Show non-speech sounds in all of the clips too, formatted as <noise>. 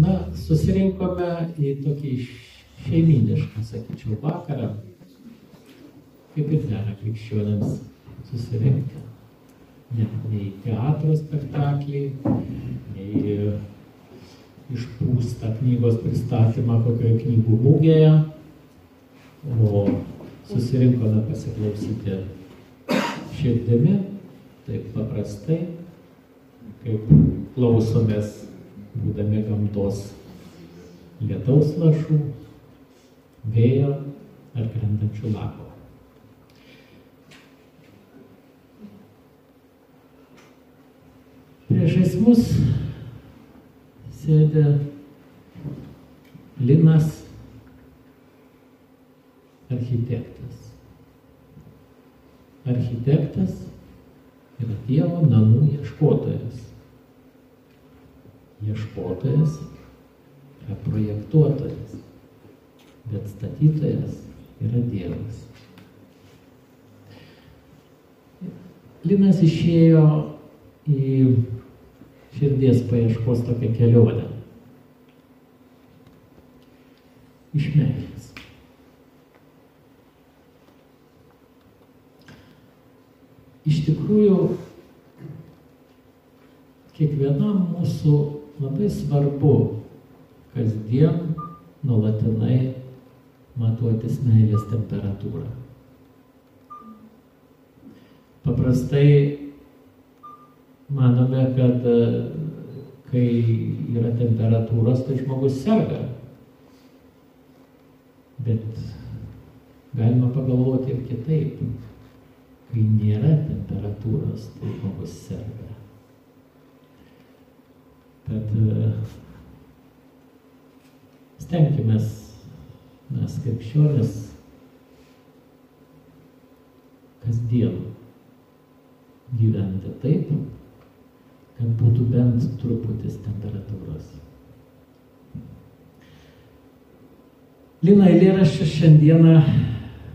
na, susirinkome į tokį šeiminišką, sakyčiau, vakarą, kaip ir dera krikščionėms susirinkti. Ne, nei teatro spektaklį, nei išpūstą knygos pristatymą kokioje knygų mūgėje, o susirinkome pasiklausyti širdimi, taip paprastai, kaip klausomės, būdami gamtos lietaus lašų, vėjo ar krentančių lapų. Priešais mus sėdi Linas architektas. Architektas yra Dievo namų ieškotojas. Ieškotojas yra projektuotojas, bet statytojas yra Dievas. Linas išėjo į širdies paieškos tokią kelionę. Iš meilės. Iš tikrųjų, kiekvienam mūsų labai svarbu kasdien nuolatinai matuotis meilės temperatūrą. Paprastai manome, kad kai yra temperatūros, tai žmogus serga. Bet galima pagalvoti ir kitaip. Kai nėra temperatūros, tai žmogus serga. Tad stenkime mes krikščionės kasdien gyventi taip, kad būtų bent truputis temperatūros. Lina eilėraščias šiandieną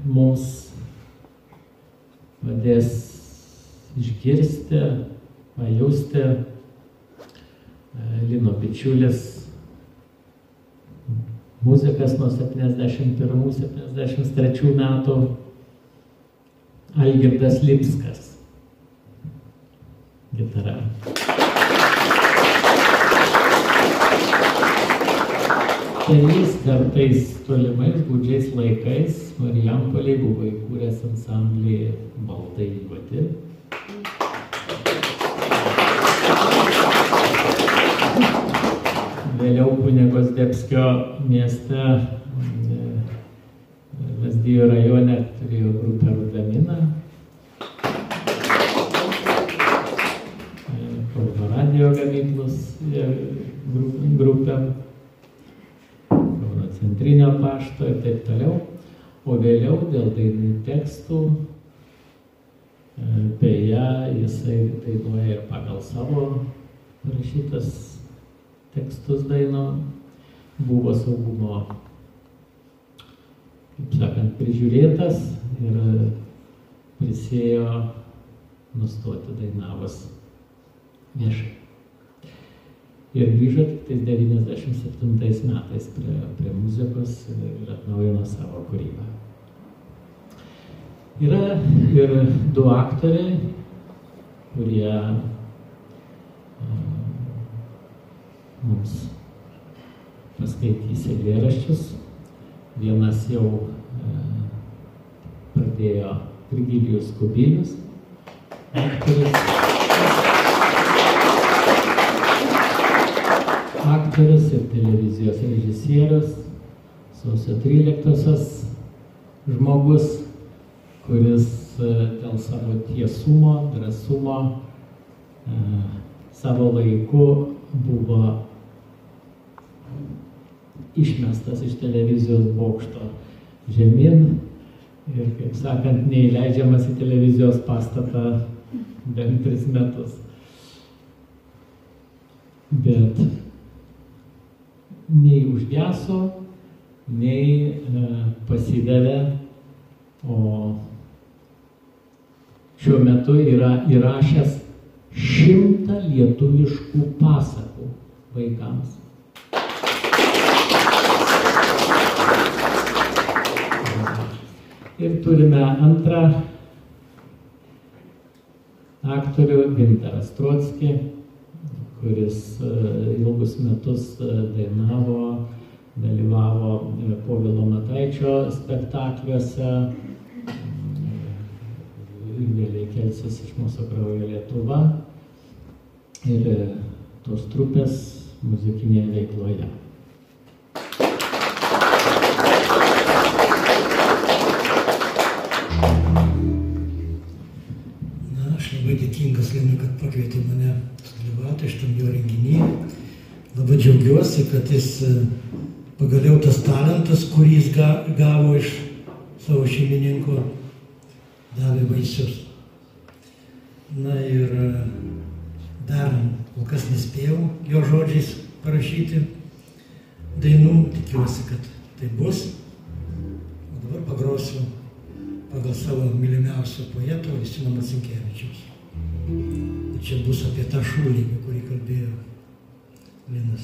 mums padės išgirsti, pajusti Lino bičiulis muzikas nuo 71-73 metų Algirdas Lipskas. Gitara. Keliais kartais tolimais gudžiais laikais Marijampoliai buvo įkūręs ansamblį Baltai Juoti. Vėliau kunigos Debskio mieste Lasdijo rajone turėjo grupę Rudamina. Kauno radio gamyklos grupę, Kauno centrinio pašto ir taip toliau. O vėliau dėl dainų tekstų, beje, jisai dainuoja ir pagal savo rašytas tekstus daino, buvo saugumo, kaip sakant, prižiūrėtas ir prisėjo nustoti dainavas viešai. Ir grįžo tik 97 metais prie, prie muzikos ir atnaujino savo kūrybą. Yra ir du aktoriai, kurie mums paskaitys eilėraščius. Vienas jau pradėjo Virgilijus Kubilius, aktorius. Aktorius ir televizijos režisierius, sausio 13-osios žmogus, kuris dėl savo tiesumo, drąsumo, savo laiku buvo išmestas iš televizijos bokšto žemyn ir, kaip sakant, neįleidžiamas į televizijos pastatą bent tris metus. Bet nei užgeso, nei e, pasidavė, o šiuo metu yra įrašęs šimtą lietuviškų pasakų vaikams. Ir turime antrą aktorių Gintarą Strotskį, kuris e, ilgus metus e, dainavo, dalyvavo e, Povilo Mataičio spektakliuose, vėliai kelsis iš mūsų kraujo Lietuva ir tos trupės muzikinėje veikloje. Linui, kad pakvietė mane dalyvauti šitam jo renginį. Labai džiaugiuosi, kad jis e, pagaliau tas talentas, kurį jis gavo iš savo šeimininko, davė vaisius. Na ir e, dar kol kas nespėjau jo žodžiais parašyti dainų, tikiuosi, kad tai bus. O dabar pagrosiu pagal savo mylimiausio poeto Justino Macinkievičiaus. Čia bus apie tą apie kurį kalbėjo Linas.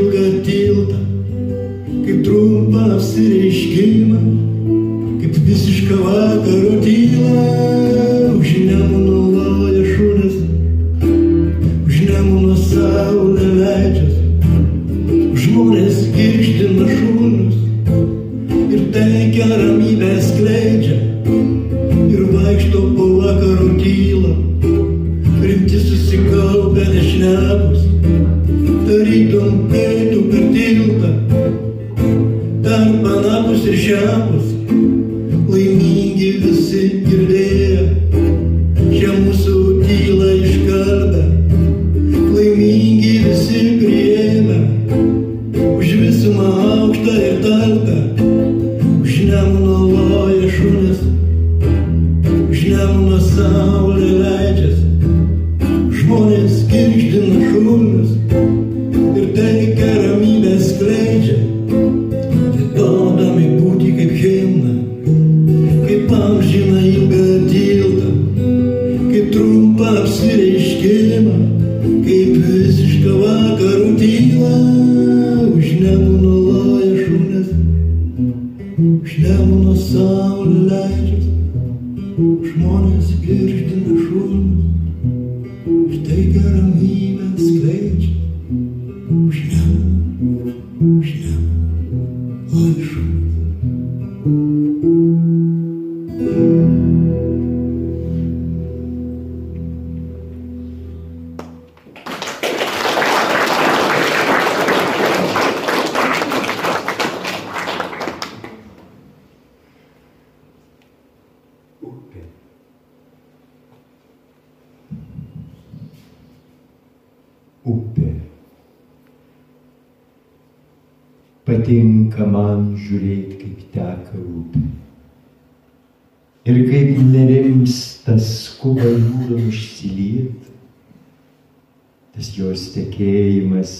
tas jos tekėjimas,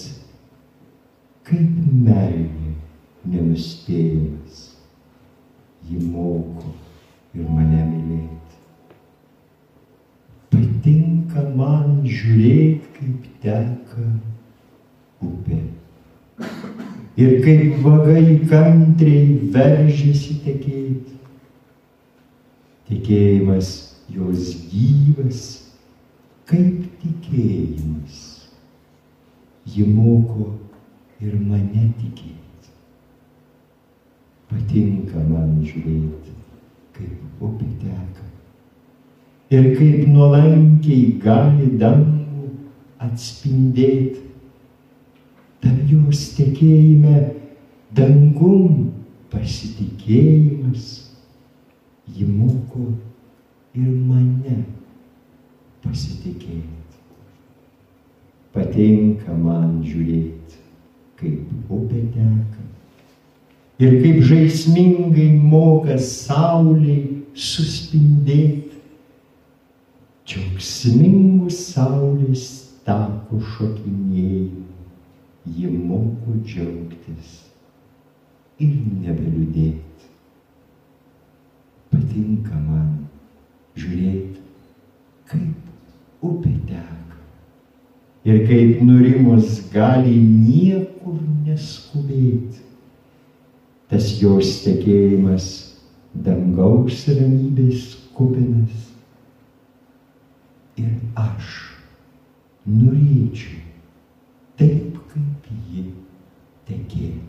kaip meilė nenuspėjimas, ji moko ir mane mylėti. Patinka man žiūrėti, kaip teka upė. Ir kaip vagai kantriai veržiasi tekėti. Tikėjimas jos gyvas, kaip tikėjimas. Ji moko ir mane tikėti. Patinka man žiūrėti, kaip upė teka. Ir kaip nuolankiai gali dangų atspindėti. Tam jos tekėjime dangum pasitikėjimas, ji moko ir mane pasitikėti. Patinka man žiūrėti, kaip upė teka ir kaip žaismingai moka sauliai suspindėti. Džiaugsmingų saulės tako šokinėjimų ji moko džiaugtis ir nebeliūdėti. Patinka man žiūrėti, kaip upė teka ir kaip nurimus gali niekur neskubėti. Tas jos tekėjimas dangaus ramybės kupinas. Ir aš norėčiau taip, kaip ji tekėti.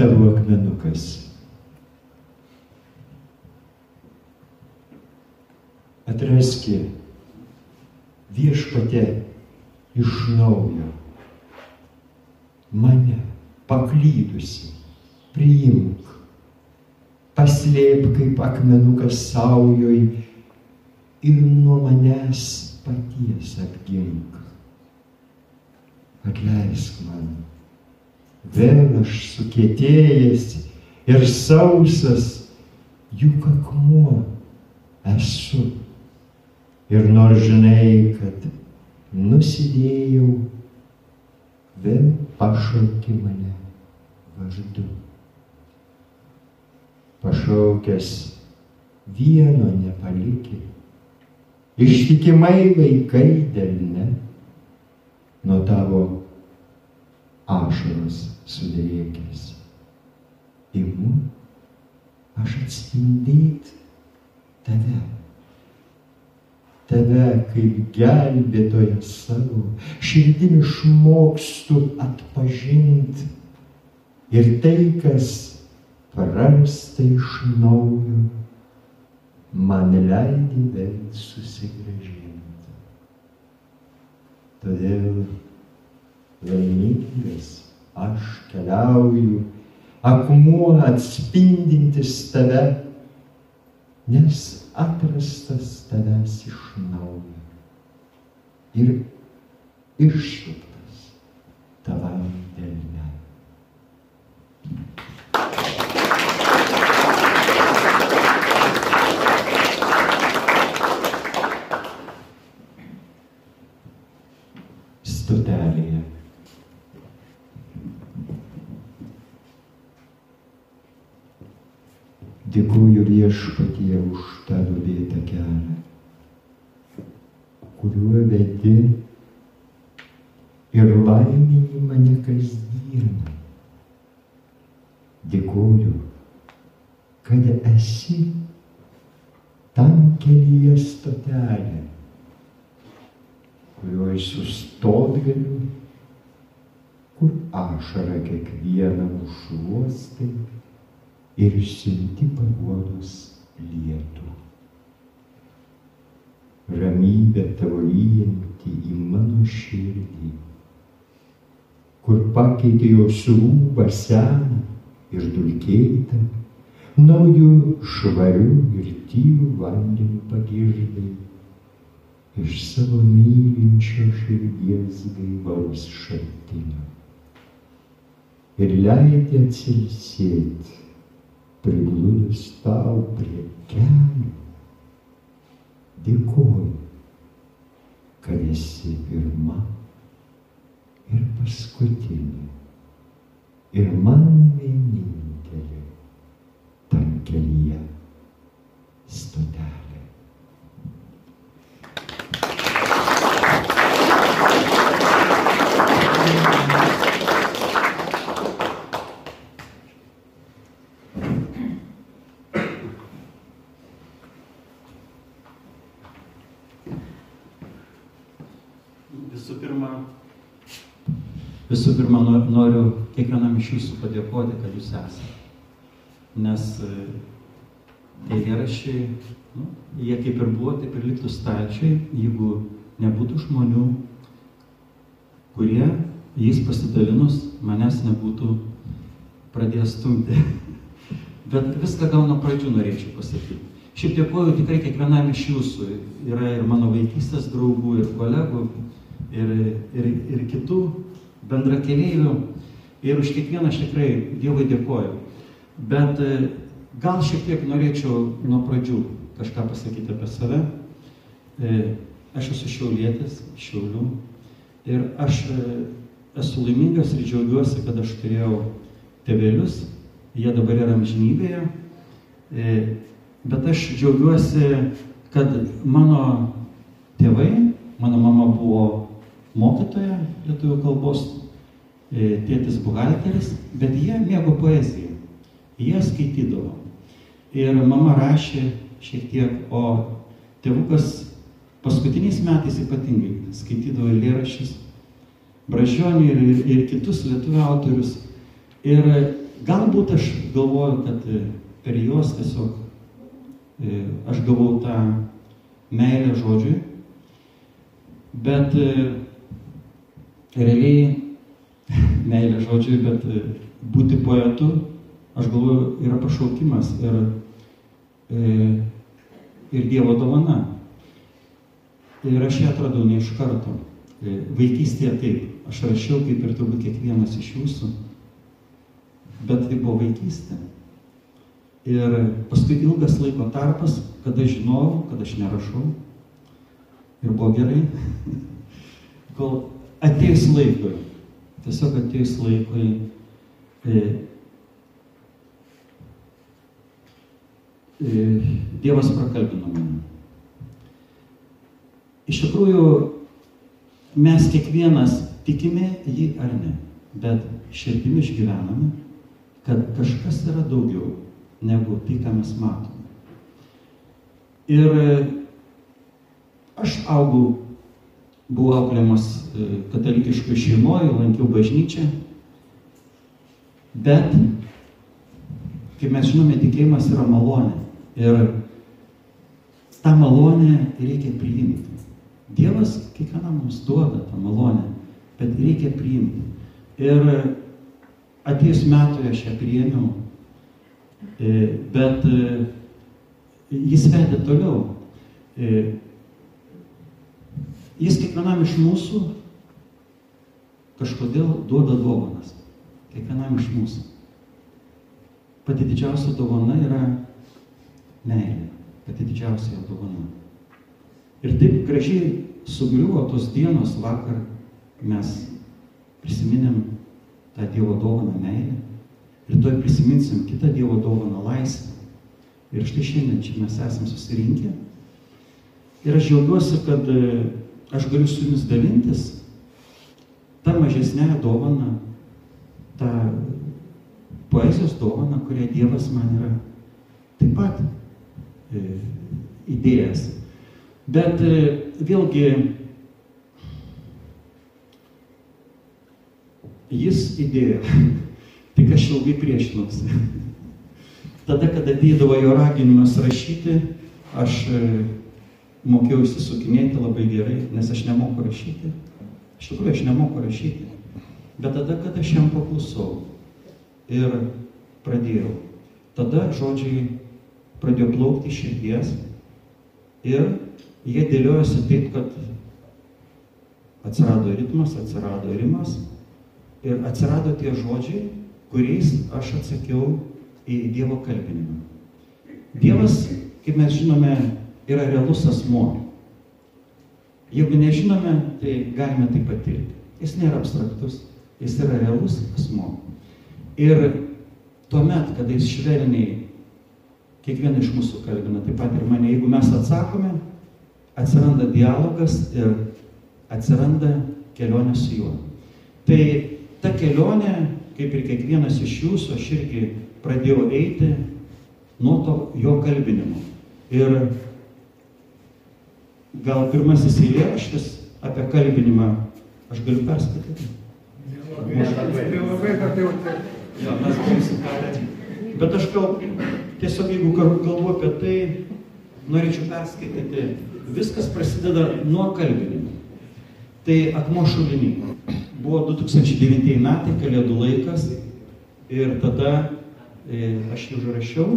Tavo akmenukas. Atraski viešpatė iš naujo mane paklydusi, priimk, paslėp kaip akmenukas saujoj ir nuo manęs paties apgink. Atleisk man, vėl aš sukietėjęs ir sausas, juk akmuo esu. Ir nors žinai, kad nusidėjau, vėl pašauki mane vardu. Pašaukęs vieno nepaliki, ištikimai vaikai dėl ne, nuo tavo ašaros sudrėkės. Imu aš atspindėti tave tave kaip gelbėtoją savo, širdim išmokstu atpažinti ir tai, kas prarasta iš naujo, man leidi vėl susigražinti. Todėl laimingas aš keliauju, akmuo atspindintis tave, nes atrastas tavęs iš naujo ir išsuptas tavam delne. Stotelėje. Dėkuoju viešpatie už tą duobėtą kelią, kuriuo vedi ir laimini mane kasdieną. Dėkuoju, kad esi tam kelyje stotelė, kuriuo sustot galiu, kur ašara kiekvieną užuostai ir išsiunti paguodos lietų. Ramybė tavo lyjanti į mano širdį, kur pakeitė jos rūbą seną ir dulkėtą, naujų švarių ir tyvų vandenių pagirdai, iš savo mylinčio širdies gaivaus šaltinio. Ir leidė atsilsėti prigludus tau prie kelių. Dėkuoju, kad esi pirma ir paskutinė. ir man vienintelė tam kelyje stotelė. Visų pirma, visų pirma no- noriu kiekvienam iš jūsų padėkoti, kad jūs esate. Nes e, tie eilėraščiai, nu, jie kaip ir buvo, taip ir liktų stalčiai, jeigu nebūtų žmonių, kurie jais pasidalinus manęs nebūtų pradėjęs stumti. <laughs> Bet viską gal nuo pradžių norėčiau pasakyti. Šiaip dėkuoju tikrai kiekvienam iš jūsų. Yra ir mano vaikystės draugų, ir kolegų, ir, ir, ir kitų bendrakeleivių. Ir už kiekvieną aš tikrai Dievui dėkoju. Bet e, gal šiek tiek norėčiau nuo pradžių kažką pasakyti apie save. E, Aš esu šiaulietis, šiaulių. Ir aš e, esu laimingas ir džiaugiuosi, kad aš turėjau tėvelius. Jie dabar yra amžinybėje. Bet aš džiaugiuosi, kad mano tėvai, mano mama buvo mokytoja lietuvių kalbos, tėtis buhalteris, bet jie mėgo poeziją. Jie skaitydavo. Ir mama rašė šiek tiek, o tėvukas paskutiniais metais ypatingai skaitydavo eilėraščius, Bražionį ir, ir, ir kitus lietuvių autorius. Ir galbūt aš galvoju, kad e, per juos tiesiog e, aš gavau tą meilę žodžiui, bet e, realiai meilė žodžiui, bet e, būti poetu, aš galvoju, yra pašaukimas ir, e, ir Dievo dovana. Ir aš ją atradau ne iš karto. E, Vaikystėje taip, aš rašiau kaip ir turbūt kiekvienas iš jūsų, bet tai buvo vaikystė. Ir paskui ilgas laiko tarpas, kada žinojau, kad aš nerašau. Ir buvo gerai. <laughs> Kol atėjus laikui, tiesiog atėjus laikui, e, e, Dievas prakalbino mane. Iš tikrųjų, mes kiekvienas tikime jį ar ne, bet širdimi išgyvename, kad kažkas yra daugiau negu tai, ką mes matome. Ir aš augau, buvau auklėmas e, katalikiškoje šeimoje, lankiau bažnyčią, bet, kaip mes žinome, tikėjimas yra malonė. Ir tą malonę reikia priimti. Dievas kiekvienam mums duoda tą malonę, bet reikia priimti. Ir atėjus metui aš ją priėmiau, e, bet e, jis vedė toliau. Jis kiekvienam iš mūsų kažkodėl duoda dovanas. Kiekvienam iš mūsų. Pati didžiausia dovana yra meilė. Pati didžiausia dovana. Ir taip gražiai sugriuvo tos dienos vakar, mes prisiminėm tą Dievo dovaną meilę. Rytoj prisiminsim kitą Dievo dovaną laisvę. Ir štai šiandien čia mes esame susirinkę. Ir aš džiaugiuosi, kad aš galiu su jumis dalintis tą mažesnę dovaną, tą poezijos dovaną, kurią Dievas man yra taip pat e, įdėjęs. Bet e, vėlgi jis įdėjo, <laughs> tik aš ilgai priešinausi. <laughs> Tada, kada ateidavo jo raginimas rašyti, aš e, mokėjau įsisukinėti labai gerai, nes aš nemoku rašyti. Iš tikrųjų, aš nemoku rašyti. Bet tada, kada aš jam paklusau ir pradėjau, tada žodžiai pradėjo plaukti iš širdies ir jie dėliojosi taip, kad atsirado ritmas, atsirado rimas ir atsirado tie žodžiai, kuriais aš atsakiau į Dievo kalbinimą. Dievas, kaip mes žinome, yra realus asmuo. Jeigu nežinome, tai galime tai patirti. Jis nėra abstraktus, jis yra realus asmuo. Ir tuomet, kada jis švelniai kiekvieną iš mūsų kalbina, taip pat ir mane, jeigu mes atsakome, atsiranda dialogas ir atsiranda kelionė su juo. Tai ta kelionė, kaip ir kiekvienas iš jūsų, aš irgi pradėjau eiti nuo to jo kalbinimo. Ir gal pirmasis eilėraštis apie kalbinimą aš galiu perskaityti. Nelabai, bet jau taip. Jo, mes ką daryti. Bet aš gal tiesiog, jeigu gal- galvoju apie tai, norėčiau perskaityti. Viskas prasideda nuo kalbinimo. Tai akmo šulinį. Buvo 2009 metai, kalėdų laikas. Ir tada e, aš jį užrašiau.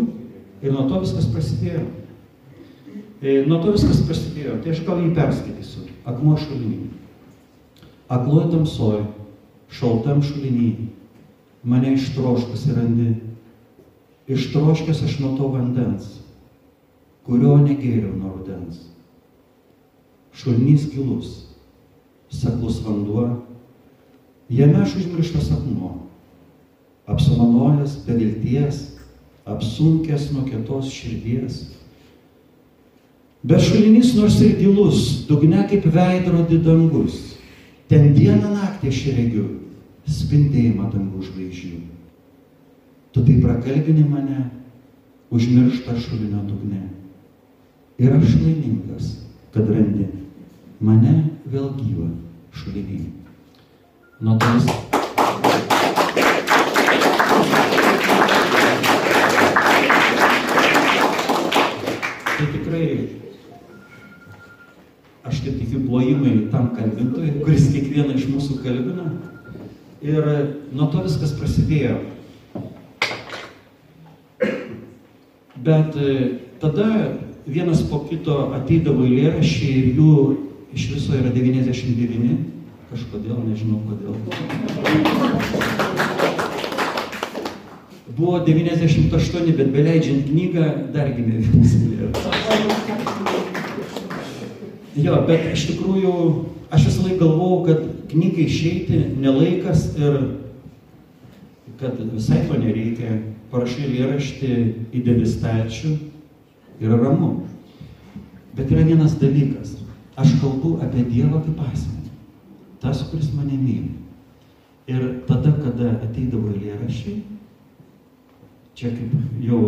Ir nuo to viskas prasidėjo. E, nuo to viskas prasidėjo. Tai aš gal jį perskaitysiu. Akmo šulinį. Akloj tamsoj, šaltam šulinį, mane ištroškusi randi. Ištroškęs aš nuo to vandens, kurio negėriau nuo rudens. Šulinys gilus, seklus vanduo, jame aš užmirštas akmuo, apsamanojęs be vilties, apsunkęs nuo kietos širdies. Bet šulinys nors ir gilus, dugne kaip veidrodį dangus, ten dieną naktį aš regiu spindėjimą dangų žvaigždžių. Tu tai prakalbini mane, užmiršta šulinio dugne. Ir aš laimingas, kad randi mane vėl gyvą šulinį. Nuo tos. Aš taip tikiu plojimai tam kalbintojui, kuris kiekvieną iš mūsų kalbina. Ir nuo to viskas prasidėjo. Bet e, tada vienas po kito ateidavo eilėraščiai ir jų iš viso yra 99. Kažkodėl, nežinau kodėl. Buvo 98, bet beleidžiant knygą dar gimė vienas eilėraštis. Jo, bet iš tikrųjų aš visą laiką galvojau, kad knygai išeiti nelaikas ir kad visai to nereikia. Parašai eilėraštį, įdedi stačių ir ramu. Bet yra vienas dalykas. Aš kalbu apie Dievą kaip asmenį. Tas, kuris mane myli. Ir tada, kada ateidavo eilėraščiai, čia kaip jau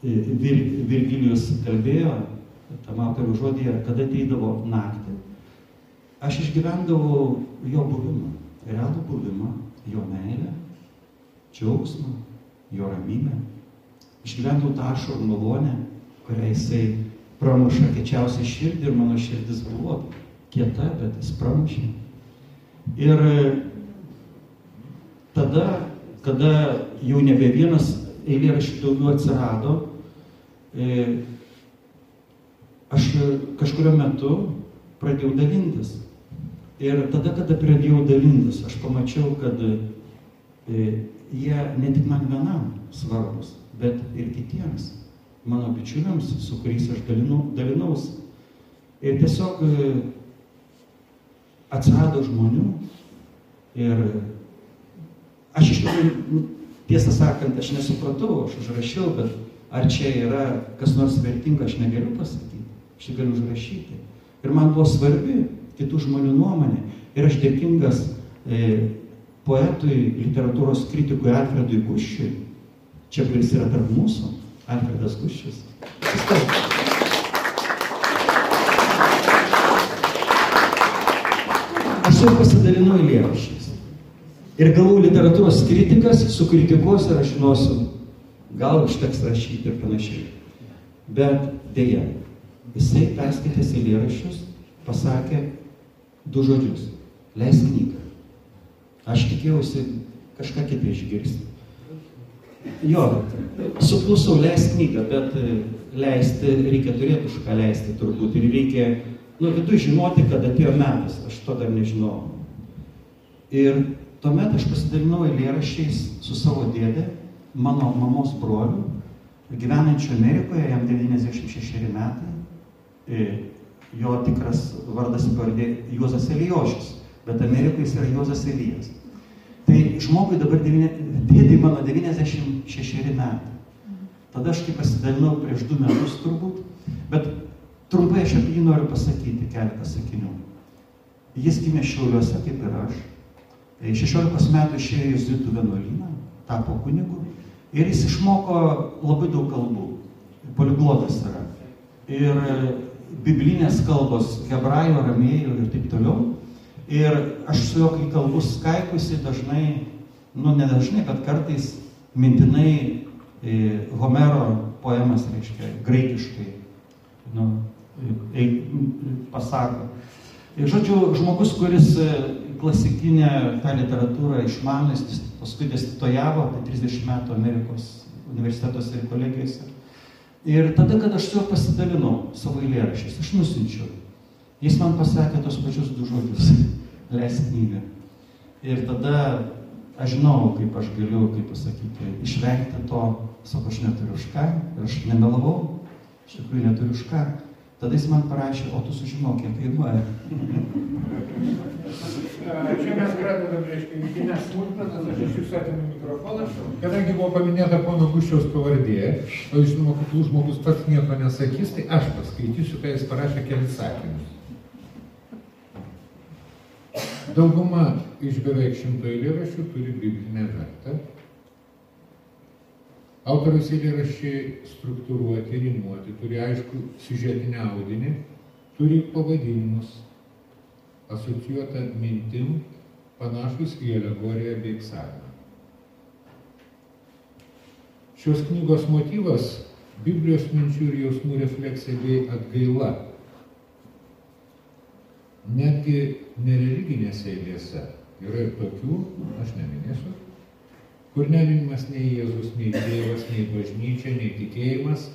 e, Vir, Virgilijus kalbėjo, tam autorių žodėje, kada ateidavo naktį, aš išgyvendavau jo buvimą, realų buvimą, jo meilę, džiaugsmą, jo ramybę. Išgyvendavau tą ašarų malonę, kurią jisai pramuša kečiausią širdį ir mano širdis buvo kieta, bet jis pramušė. Ir tada, kada jau nebe vienas eilėraščių daugiau atsirado, e, aš kažkurio metu pradėjau dalintis. Ir tada, kada pradėjau dalintis, aš pamačiau, kad e, jie ne tik man vienam svarbus, bet ir kitiems, mano bičiuliams, su kuriais aš dalinu, dalinaus. Ir tiesiog e, atsirado žmonių ir aš iš tikrųjų, nu, tiesą sakant, aš nesupratau, aš užrašiau, bet ar čia yra kas nors vertinga, aš negaliu pasakyti, aš tik galiu užrašyti. Ir man buvo svarbi kitų žmonių nuomonė. Ir aš dėkingas e, poetui, literatūros kritikui Alfredui Guščiui, čia kuris yra tarp mūsų, Alfredas Guščius. Aš jau pasidalinau eilėraščiais. Ir galvau, literatūros kritikas sukritikuos ir aš žinosiu, gal užteks rašyti ir panašiai. Bet dėja, jisai perskaitęs eilėraščius pasakė du žodžius. Leisk knygą. Aš tikėjausi kažką kitą išgirsti. Jo, suklusau leisk knygą, bet e, leisti reikia turėti už ką leisti turbūt. Ir reikia, nu, vidu žinoti, kad atėjo metas. Aš to dar nežinau. Ir tuomet aš pasidalinau eilėraščiais su savo dėdė, mano mamos broliu, gyvenančiu Amerikoje, jam 96 metai. E, Jo tikras vardas ir pavardė Juozas Elijošis, bet Amerikoje jis yra Juozas Elijas. Tai žmogui dabar, tėtį mano 96 metai. Tada aš kaip pasidalinau prieš du metus turbūt, bet trumpai aš apie jį noriu pasakyti keletą sakinių. Jis gimė Šiauliuose kaip ir aš. 16 metų išėjo į Jėzuitų vienuolyną, tapo kunigu ir jis išmoko labai daug kalbų. Poliglotas yra. Ir biblinės kalbos hebrajų, aramėjų ir taip toliau. Ir aš su juo, kai kalbu skaipusi, dažnai, nu nedažnai, bet kartais mintinai e, Homero poemas, reiškia, graikiškai, nu, e, pasako. Ir žodžiu, žmogus, kuris e, klasikinę tą literatūrą išmano, jis paskui dėstytojavo apie 30 metų Amerikos universitetuose ir kolegijose. Ir tada, kad aš su juo pasidalinau savo eilėrašiais, aš nusinčiau. Jis man pasakė tos pačius du žodžius <laughs> - leisk knygą. Ir tada aš žinau, kaip aš galiu, kaip pasakyti, išvengti to, sako, aš neturiu už ką, ir aš nemelavau, iš tikrųjų neturiu už ką. Tada jis man parašė, o tu sužinok, kiek kainuoja. Čia mes pradedam, reiškia, vidinės smulkmenas, aš iš jūsų atimu mikrofoną. Kadangi buvo paminėta pono Guščiaus pavardė, o žinoma, kad žmogus pats nieko nesakys, tai aš paskaitysiu, ką jis parašė kelis sakinius. Dauguma iš beveik šimto eilėraščių turi biblinę vertę, Autoriaus eilėraščiai struktūruoti, rimuoti, turi aišku siužetinę audinį, turi pavadinimus, asocijuotą mintim, panašus į alegoriją bei psalmę. Šios knygos motyvas - Biblijos minčių ir jausmų refleksija bei atgaila. Netgi nereliginėse eilėse yra ir tokių, aš neminėsiu, kur neminimas nei Jėzus, nei Dievas, nei bažnyčia, nei tikėjimas,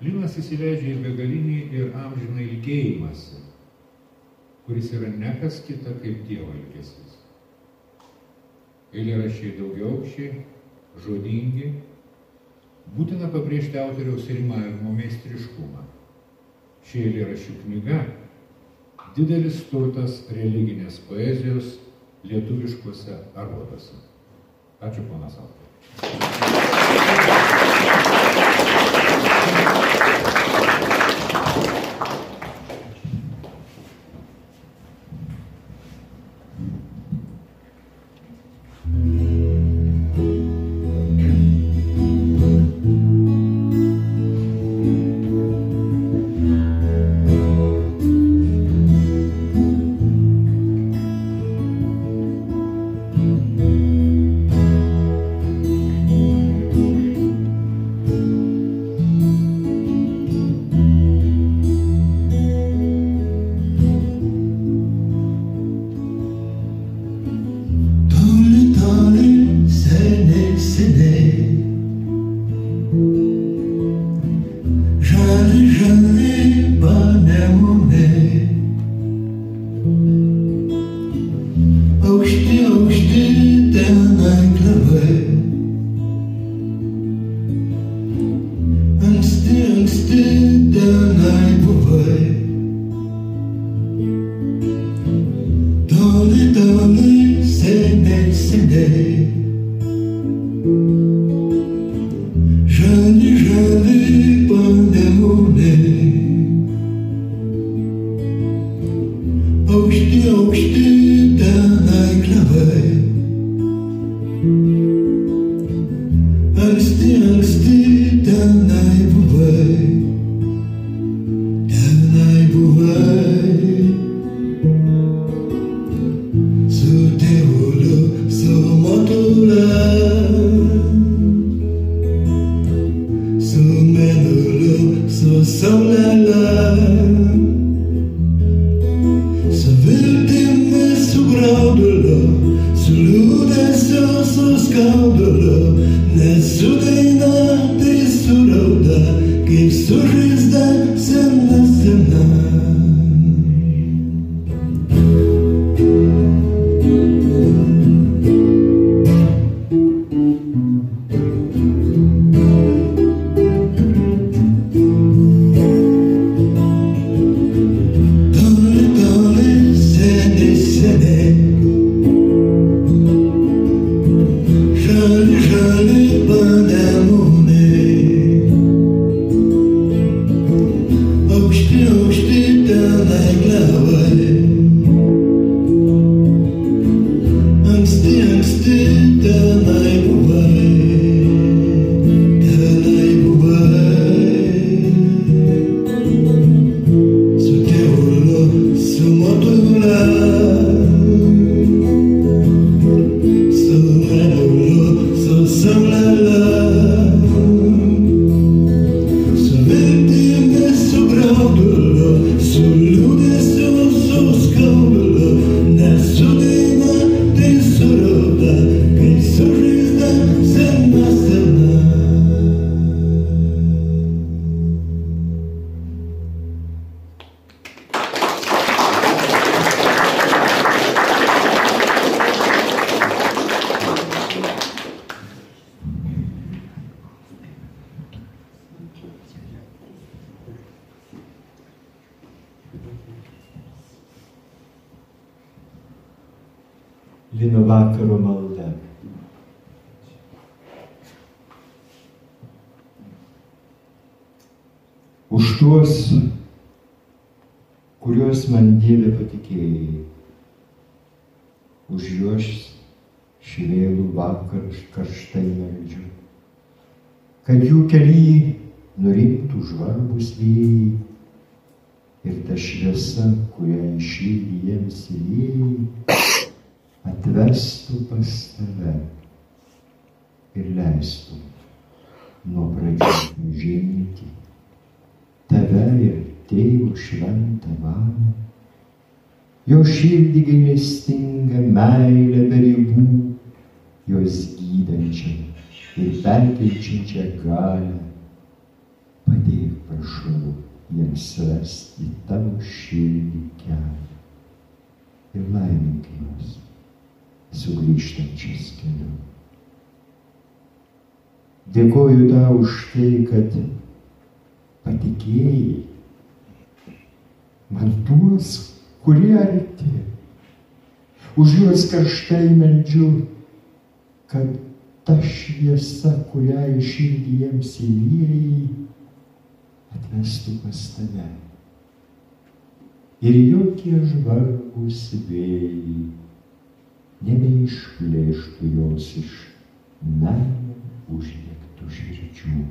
Linas įsileidžia į begalinį ir amžiną ilgėjimąsi, kuris yra nekas kita kaip Dievo ilgesis. Eilėrašiai daugiaukščiai, žodingi, būtina pabrėžti autoriaus rimavimo meistriškumą. Ši eilėrašių knyga - didelis turtas religinės poezijos lietuviškuose aruoduose. Ačiū, ponas Altai. Sürü gydančią ir perkeičiančią galę. Padėk, prašau, jiems rasti tavo širdį kelią ir laimink juos sugrįžtančias keliu. Dėkoju tau už tai, kad patikėjai man tuos, kurie arti. Už juos karštai meldžiu, kad ta šviesa, kurią iširdį jiems įlėjai, atvestų pas tave. Ir jokie žvarbus vėjai nebeišplėštų jos iš meilę uždegtų širdžių.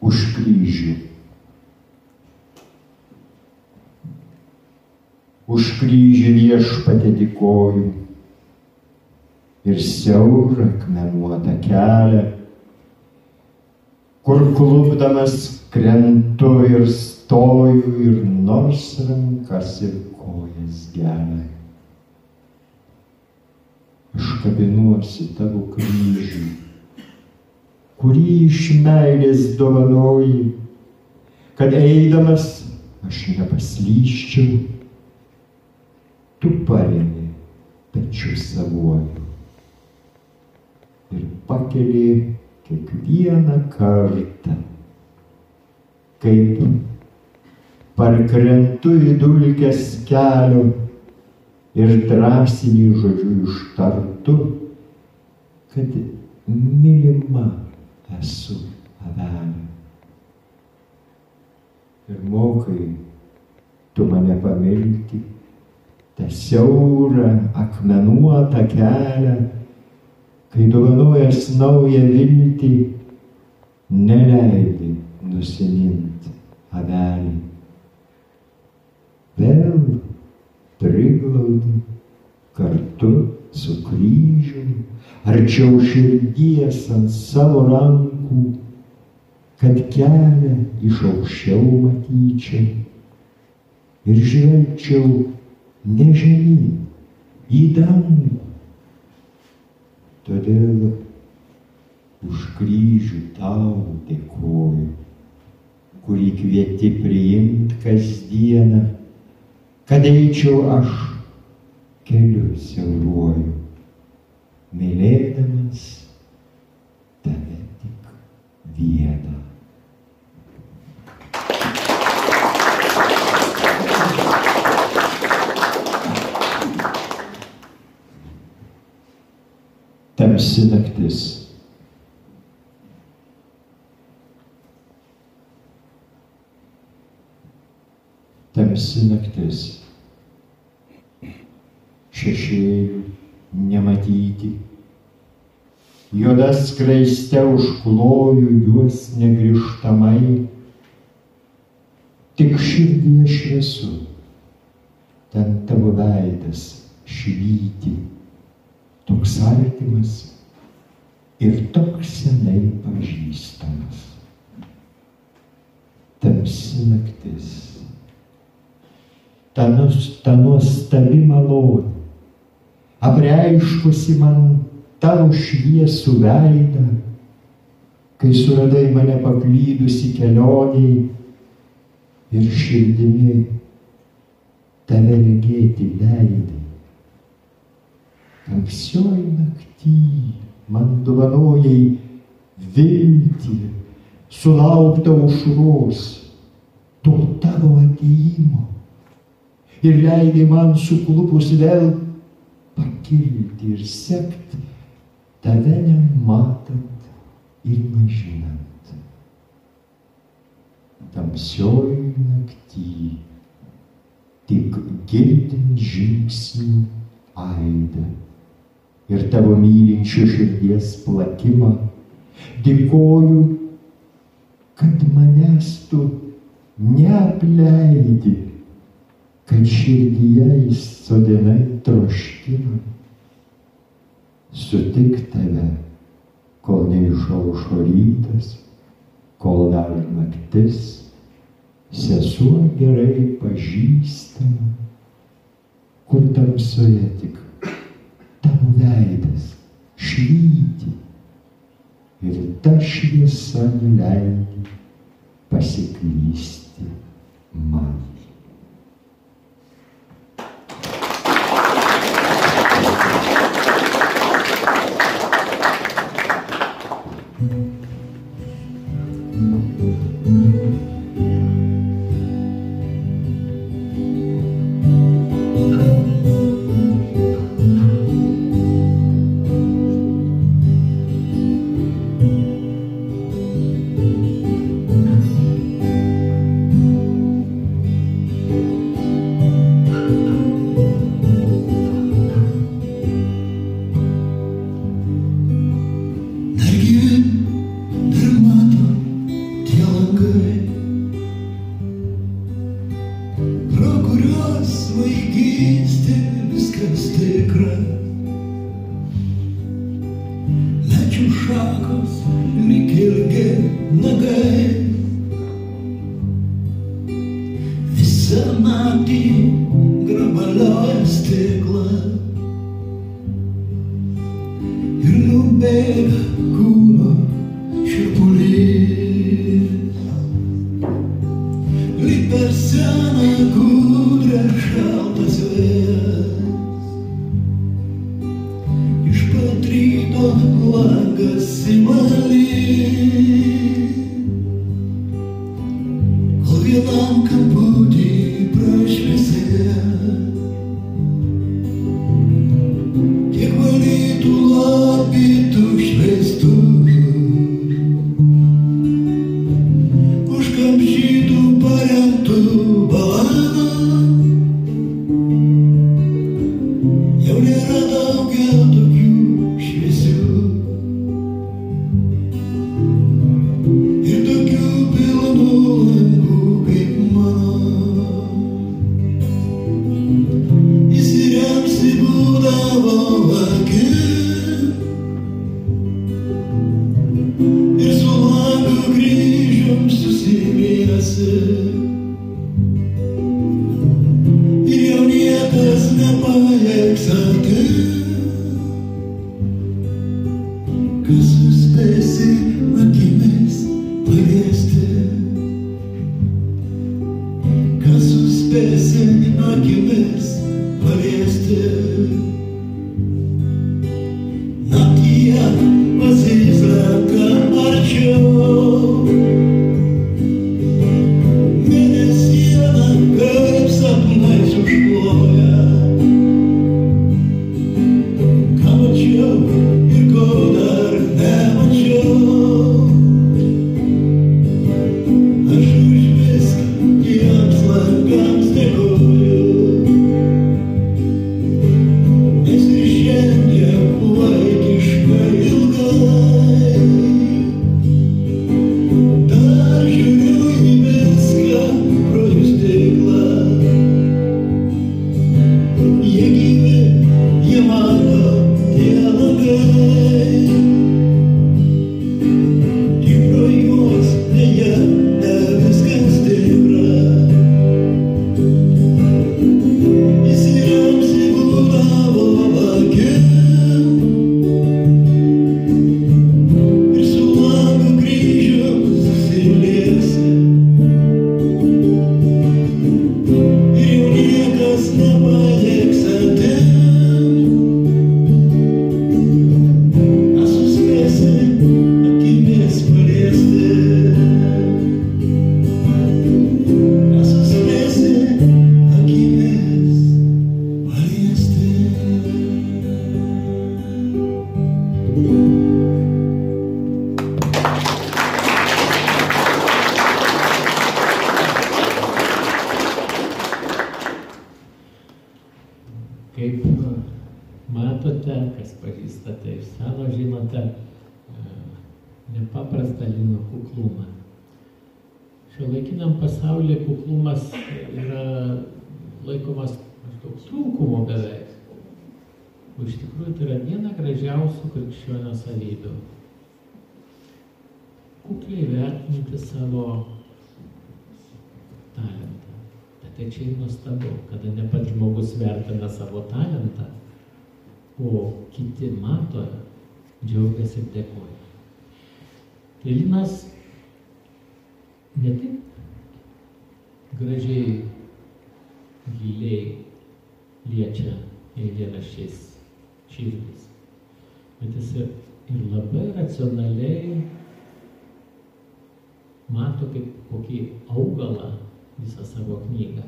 Už kryžių. Už kryžių viešpatė dėkoju. Ir siaurą akmenuotą kelią, kur klubdamas krentu ir stoju ir nors rankas ir kojas gelia. Aš kabinuosi tavo kryžių, kurį iš meilės dovanoji, kad eidamas aš nepaslyščiau, tu paremi pečiu savuoju ir pakeli kiekvieną kartą, kaip parkrentu į dulkes kelio ir drąsinį žodžiu ištartu, kad mylima esu avelė. Ir mokai tu mane pamilti, tą siaurą akmenuotą kelią, kai dovanojas naują viltį, neleidai nusiminti avelį. Vėl priglaudi kartu su kryžiumi, arčiau širdies ant savo rankų, kad kelią iš aukščiau matyčiau ir žvelgčiau ne žemyn į dangų. Todėl už kryžių tau dėkoju, kurį kvieti priimti kasdieną, kad eičiau aš keliu siauruoju, mylėdamas tave tik vieną. Tamsi naktis. Tamsi naktis. Šešėlių nematyti. Juodas skraiste užkloju juos negrižtamai. Tik širdyje šviesu. Ten tavo veidas švyti toks artimas ir toks senai pažįstamas. Tamsi naktis, ta, nus, ta nuostabi malonė, apreiškusi man tavo šviesų veidą, kai suradai mane paklydusi kelioniai ir širdimi tave regėti leidai. Tamsioj naktį man dovanojai viltį, sulauktą aušros, to tavo ateimo. Ir leidai man suklupus vėl pakilti ir sekti, tave nematant ir nežinant. Tamsioj naktį, tik girdint žingsnių aidą ir tavo mylinčių širdies plakimą, dėkoju, kad manęs tu neapleidi, kad širdyje įsodinai troškimą. Sutik tave, kol neišaušo rytas, kol dar naktis, sesuo gerai pažįstama, kur tamsoje tik tavo švyti ir ta šviesa nuleidi pasiklysti man. Viena gražiausių krikščionio savybių. Kukliai vertinti savo talentą. Bet tai čia ir nuostabu, kada ne pats žmogus vertina savo talentą, o kiti mato, džiaugiasi ir dėkoja. Tai Linas ne tik gražiai, giliai liečia eilėraščiais širdis, bet jis ir, labai racionaliai mato kaip kokį augalą visą savo knygą.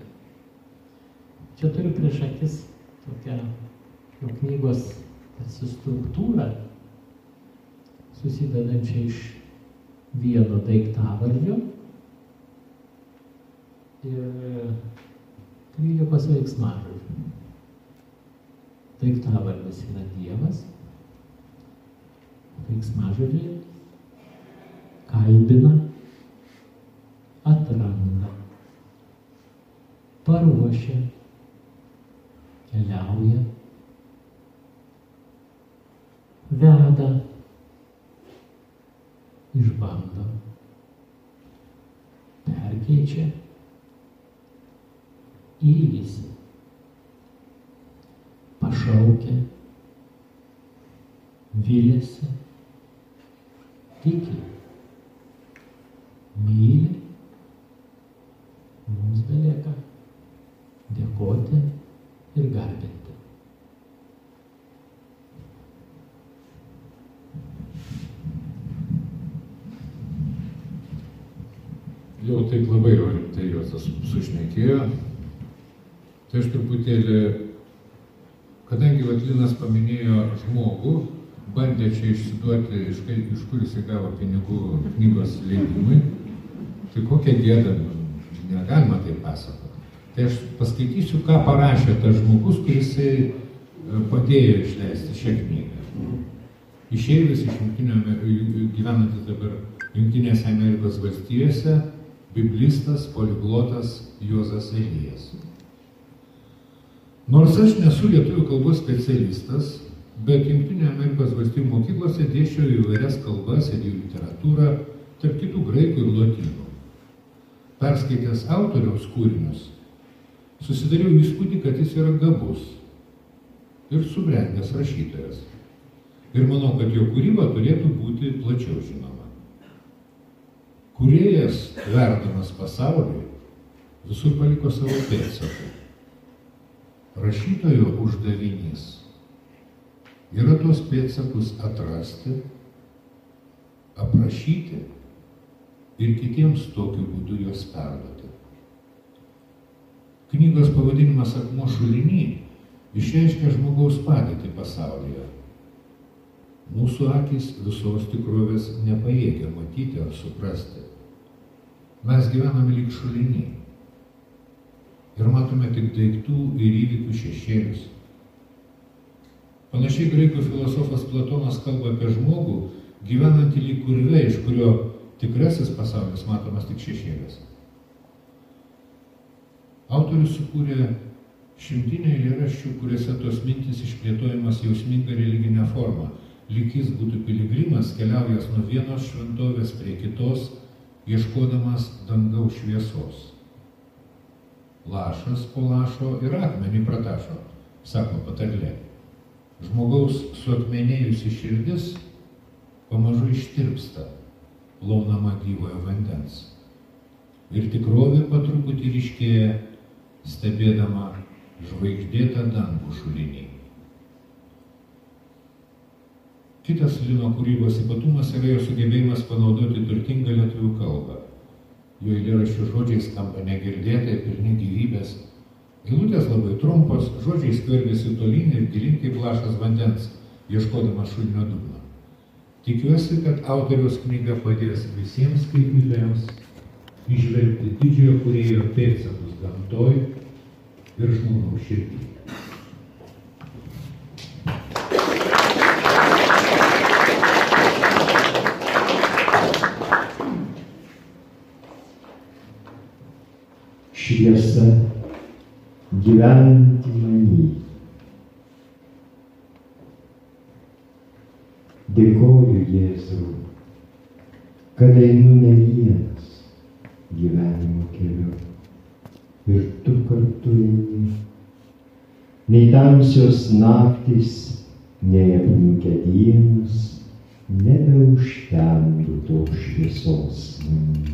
Čia turiu prieš akis tokią jo knygos tarsi struktūrą, susidedančią iš vieno daiktavardžio ir 13 veiksmažodžių. Daiktavardis yra Dievas, veiksmažodžiai kalbina, atranda, paruošia, keliauja, veda, išbando, perkeičia, ilgisi, pašaukia, viliasi, tiki, myli, mums belieka dėkoti ir garbinti. Jau taip labai jau rimtai Juozas sušnekėjo. Tai aš truputėlį, kadangi Vatlinas paminėjo žmogų, bandė čia išsiduoti, iš, kai, iš kur jis gavo pinigų knygos leidimui, tai kokią gėdą, negalima tai pasakoti. Tai aš paskaitysiu, ką parašė tas žmogus, kuris e, padėjo išleisti šią knygą. Išeivis iš jungtinio, gyvenantis dabar Junktinėse Amerikos valstijose, biblistas, poliglotas Juozas Elijas. Nors aš nesu lietuvių kalbos specialistas, bet Junktinio Amerikos valstybių mokyklose dėščiau įvairias kalbas ir jų literatūrą, tarp kitų graikų ir lotynų. Perskaitęs autoriaus kūrinius, susidariau įspūdį, kad jis yra gabus ir subrendęs rašytojas. Ir manau, kad jo kūryba turėtų būti plačiau žinoma. Kūrėjas, verdamas pasaulį, visur paliko savo pėdsakų. Rašytojo uždavinys yra tuos pėdsakus atrasti, aprašyti ir kitiems tokiu būdu juos perduoti. Knygos pavadinimas Akmo šulinį išreiškia žmogaus padėtį pasaulyje. Mūsų akis visos tikrovės nepajėgia matyti ar suprasti. Mes gyvename lyg šulinį ir matome tik daiktų ir įvykių šešėlius. Panašiai graikų filosofas Platonas kalba apie žmogų, gyvenantį lyg kurve, iš kurio tikrasis pasaulis matomas tik šešėlis. Autorius sukūrė šimtinę eilėraščių, kuriuose tos mintys išplėtojamas jausminga religinė forma. Lyg jis būtų piligrimas, keliaujas nuo vienos šventovės prie kitos, ieškodamas dangaus šviesos. Lašas po lašo ir akmenį pratašo, sako patarlė. Žmogaus suakmenėjusi širdis pamažu ištirpsta, plaunama gyvojo vandens. Ir tikrovė patruputį ryškėja, stebėdama žvaigždėtą dangų šulinį. Kitas Lino kūrybos ypatumas yra jo sugebėjimas panaudoti turtingą lietuvių kalbą. Jo eilėraščių žodžiai skamba negirdėtai, pilni gyvybės. Eilutės labai trumpos, žodžiai skverbėsi tolyn ir gilin kaip lašas vandens, ieškodamas šulinio dugno. Tikiuosi, kad autoriaus knyga padės visiems skaitytojams išvelgti didžiojo kurėjo pėdsakus gamtoj ir žmogaus širdį. šviesa gyventi manį. Dėkoju Jėzau, kad einu ne vienas gyvenimo keliu ir tu kartu eini. Nei tamsios naktis, nei apniukę dienos, nebeužtemdu tos šviesos man,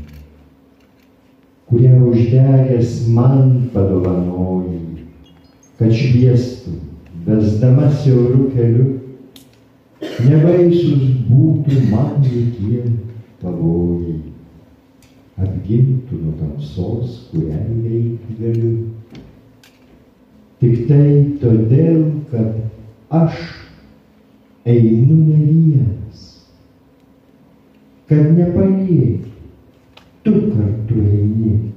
kurią uždegęs man padovanojai, kad šviestų, besdama siaurų keliu, nebaisus būtų man jokie pavojai, apgintų nuo tamsos, kurią veikti galiu. Tik tai todėl, kad aš einu ne vienas, kad nepalieki, tu kartu eini,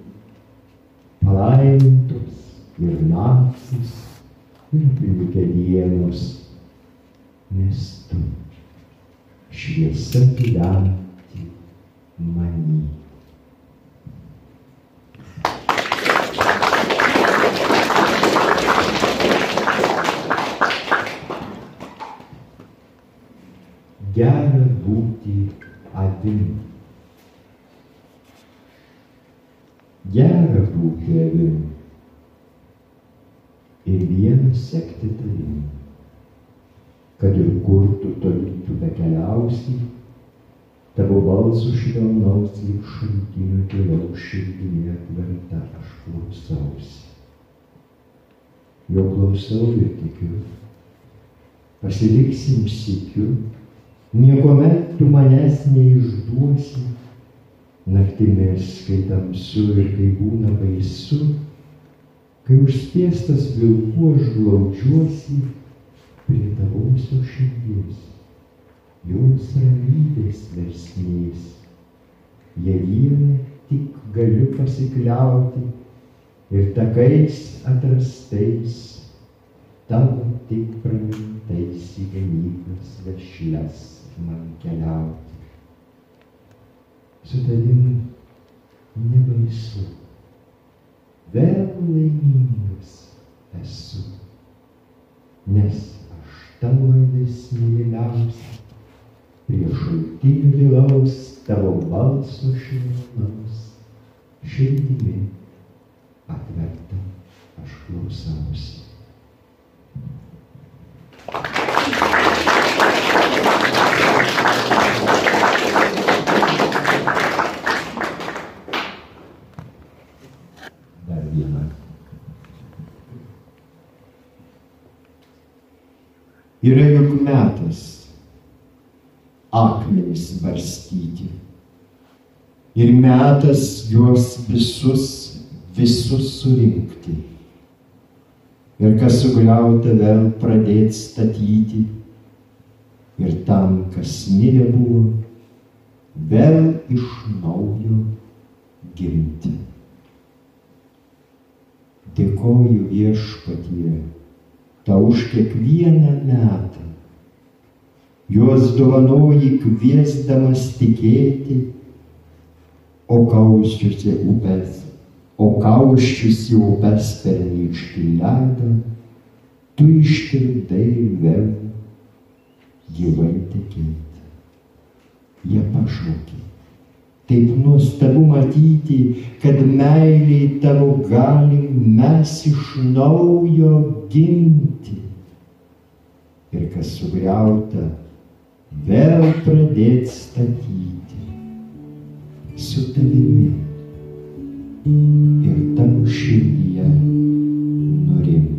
palaimintos ir naktis, ir apniukę dienos, nes tu šviesa gyventi many. Gera būti avim. Gera būti avim. Ir vienas sekti tavim kad ir kur tu toli tu bekeliausi, tavo balsų švelnaus lyg šaltinių giliau širdinė tvirta aš klausausi. Jo klausau ir tikiu, pasiliksim sikiu, niekuomet tu manęs neišduosi, naktimis, kai tamsu ir kai būna baisu, kai užspiestas vilku aš glaudžiuosi, prie tavosios širdies, jos ramybės versmės. Jie vieną tik galiu pasikliauti ir takais atrastais, tavo tik pramintais į ganyklas vešles man keliauti. Su tavim nebaisu, vėl laimingas esu, nes tavo vis mylimiausia, prie šaltinių vilaus tavo balso šilnaus, širdimi atverta aš klausausi. Dar vieną. Yra juk metas akmenis barstyti. Ir metas juos visus, visus surinkti. Ir kas sugriauta vėl pradėti statyti. Ir tam, kas mirė buvo, vėl iš naujo gimti. Dėkoju viešpatie tau už kiekvieną metą. Juos dovanoji kviesdamas tikėti, o kauščiusi upės, o kauščiusi upės per nykštį ledą, tu iškirdai vėl gyvai tikėti. Jie pašaukė. Taip nuostabu matyti, kad meiliai tavo galim mes iš naujo gimti. Ir kas sugriauta, vėl pradėti statyti su tavimi ir tavo širdyje nurimti.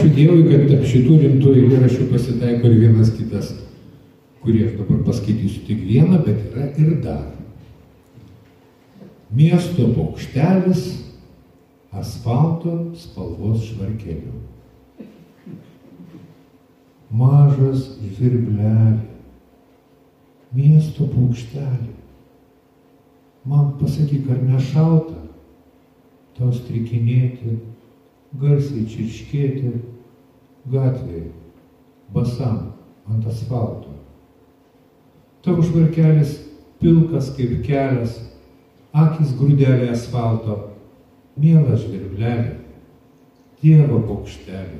Ačiū Dievui, kad tarp šitų rimtų eilėraščių pasitaiko ir vienas kitas, kurį aš dabar paskaitysiu tik vieną, bet yra ir dar. Miesto paukštelis asfalto spalvos švarkeliu. Mažas žvirblelė, miesto paukštelė. Man pasakyk, ar nešalta tau strikinėti, garsiai čirškėti gatvėje, basam ant asfalto. Tavo švarkelis pilkas kaip kelias, akis grūdelė asfalto, mielas žvirblelė, Dievo paukštelė,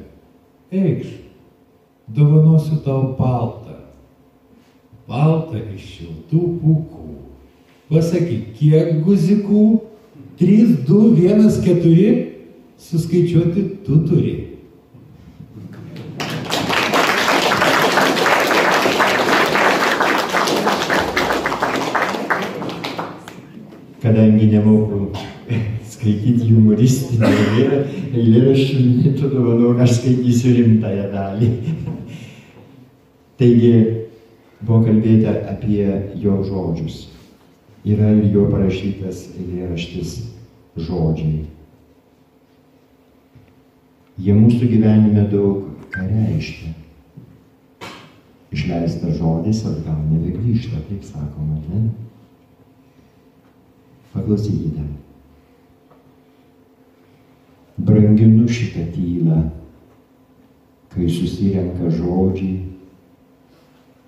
eikš, dovanosiu tau paltą, paltą iš šiltų pūkų. Pasakyk, kiek guzikų? 3, 2, 1, 4, suskaičiuoti tu turi. Kadangi nemoku skaityti humoristinį eilėra- eilėraščių, minėtų dovanų, aš skaitysiu rimtąją dalį. Taigi, buvo kalbėta apie jo žodžius. Yra ir jo parašytas eilėraštis žodžiai. Jie mūsų gyvenime daug ką reiškia. Išleistas žodis atgal nebegrįžta, taip sakoma, ne? Paklausykite. Branginu šitą tylą, kai susirenka žodžiai,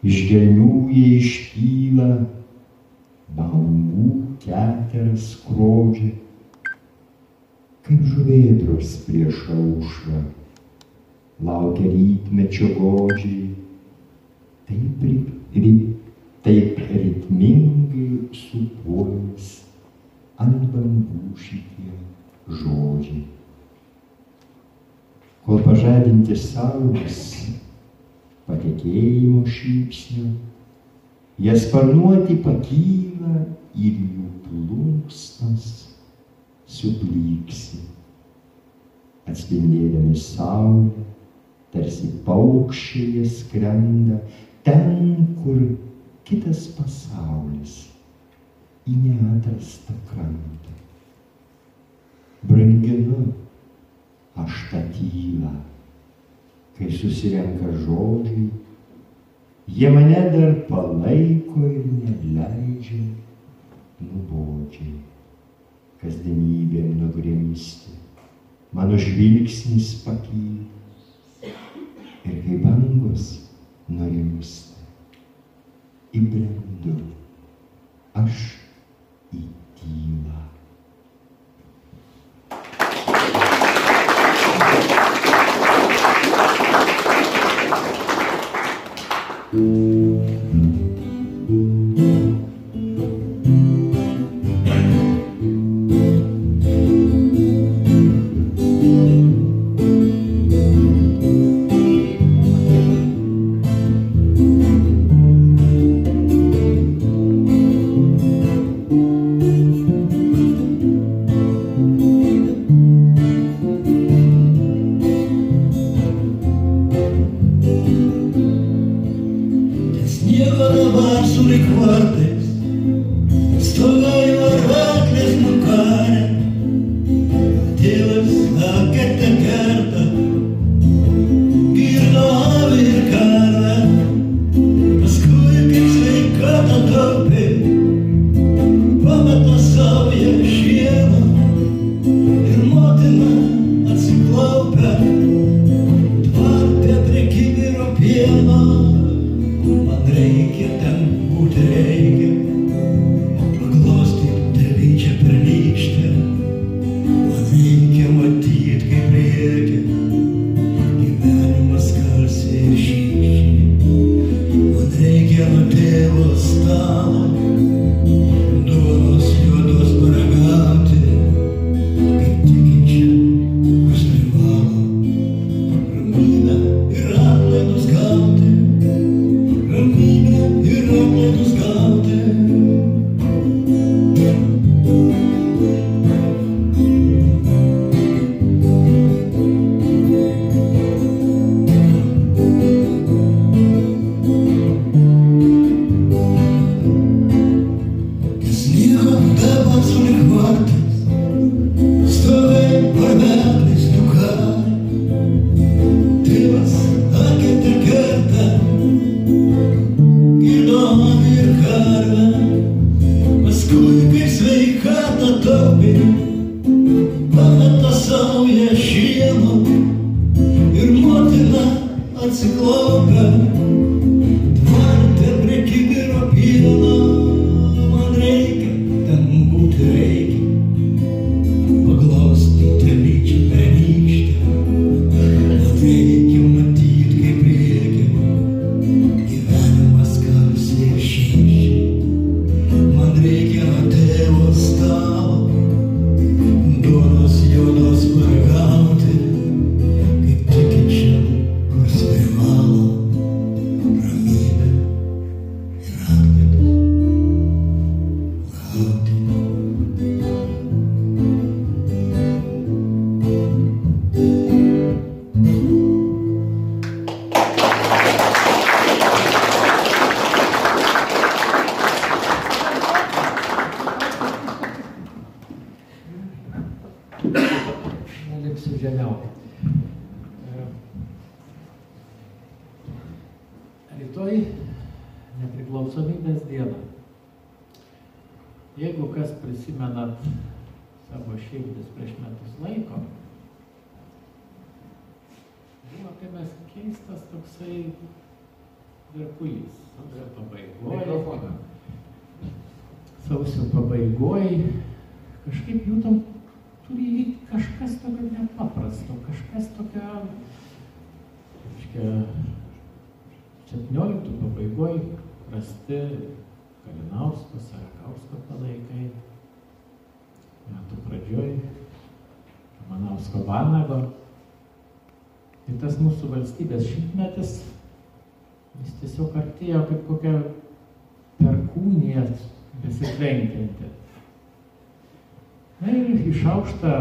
iš gelmių jie iškyla, bangų keteras skrodžia, kaip žuvėdros prieš aušrą, laukia rytmečio godžiai, taip, rit, taip ritmingai supuojas ant bangų šitie žodžiai. Kol pažadinti saulės patekėjimo šypsnio, jie sparnuoti pakyla ir jų plunksnas sublyksi, atspindėdami saulę, tarsi paukščiai skrenda ten, kur kitas pasaulis į neatrastą krantą. Branginu aš tą tylą, kai susirenka žodžiai, jie mane dar palaiko ir neleidžia nubodžiai kasdienybėm nugrimsti. Mano žvilgsnis pakyla ir kai bangos nurimsta, įbrendu aš į tylą. Artėjo kaip kokia perkūnija besitvenkianti. Na ir išaukšta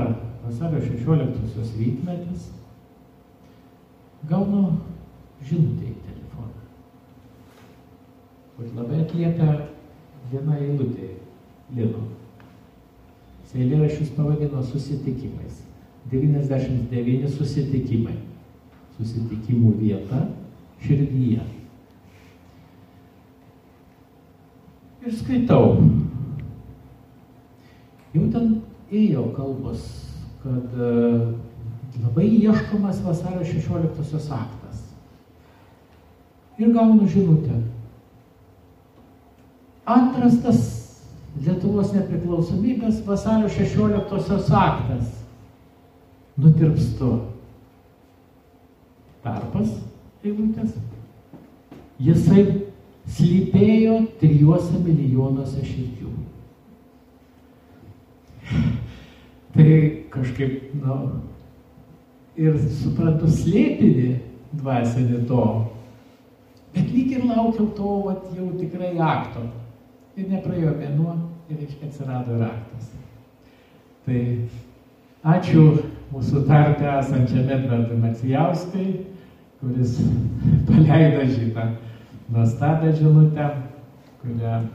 vasario 16-osios rytmetis gaunu žinutę į telefoną. Kur labai atliepia viena eilutė Lino. Jis eilėraščius pavadino susitikimais. 99 susitikimai. Susitikimų vieta širdyje. Ir skaitau. Jau ten ėjo kalbos, kad e, labai ieškomas vasario 16-osios aktas. Ir gaunu žinutę. Atrastas Lietuvos nepriklausomybės vasario 16-osios aktas. Nutirpstu. Tarpas eilutės. Jisai slypėjo trijuose milijonuose širdžių. Tai kažkaip, na, ir suprantu slėpinį dvasinį to, bet lyg ir laukiau to, vat, jau tikrai akto. Ir nepraėjo mėnuo ir reiškia atsirado ir aktas. Tai ačiū mūsų tarpe esančiam Edvardui Macijauskai, kuris <laughs> paleido šitą nuostabią žinutę, kurią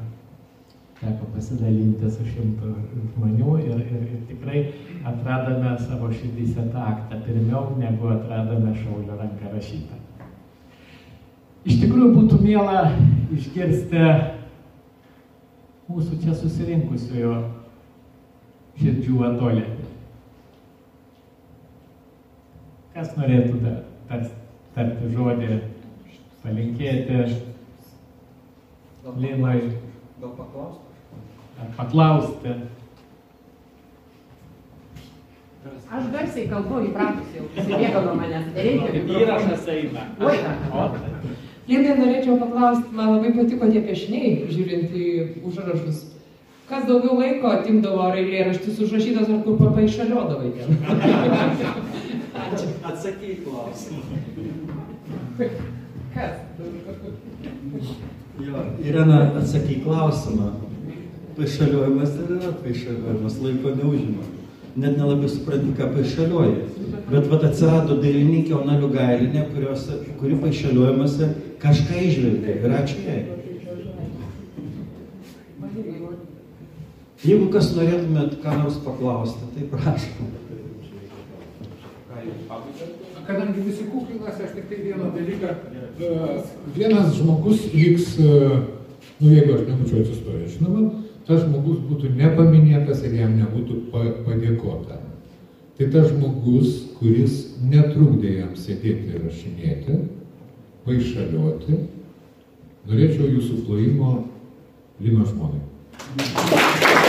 teko pasidalinti su šimtu žmonių ir, ir, ir tikrai atradome savo širdyse tą aktą pirmiau, negu atradome šaulio ranką rašytą. Iš tikrųjų būtų miela išgirsti mūsų čia susirinkusiojo širdžių atolėtį. Kas norėtų tarti žodį, palinkėti Linoj Gal paklausti? ar paklausti? Aš garsiai kalbu įpratus jau, prisibėga nuo manęs, mikrofono. Įrašas eina. Linai, norėčiau paklausti, man labai patiko tie piešiniai, žiūrint į užrašus. Kas daugiau laiko atimdavo ar eilėraštis užrašytas, ar kur papaišaliodavai ten? Ačiū. Atsakyk klausimą. <laughs> Irena, atsakyk klausimą. Paišaliojimas ir yra paišaliojimas, laiko neužima. Net nelabai supranti, ką paišalioji. Bet vat atsirado dailininkė Ona Liugailinė, kurios, kuri paišaliojimuose kažką išvelgė. Ir ačiū jai. Jeigu kas norėtumėt ką nors paklausti, tai prašom. Kadangi visi kuklinasi, aš tik tai vieną dalyką. e, Vienas žmogus liks, e, nu jeigu aš nebūčiau atsistojęs, žinoma, tas žmogus būtų nepaminėtas ir jam nebūtų pa- padėkota. Tai tas žmogus, kuris netrukdė jam sėdėti ir rašinėti, paišalioti, norėčiau jūsų plojimo Lino žmonai. Tikrai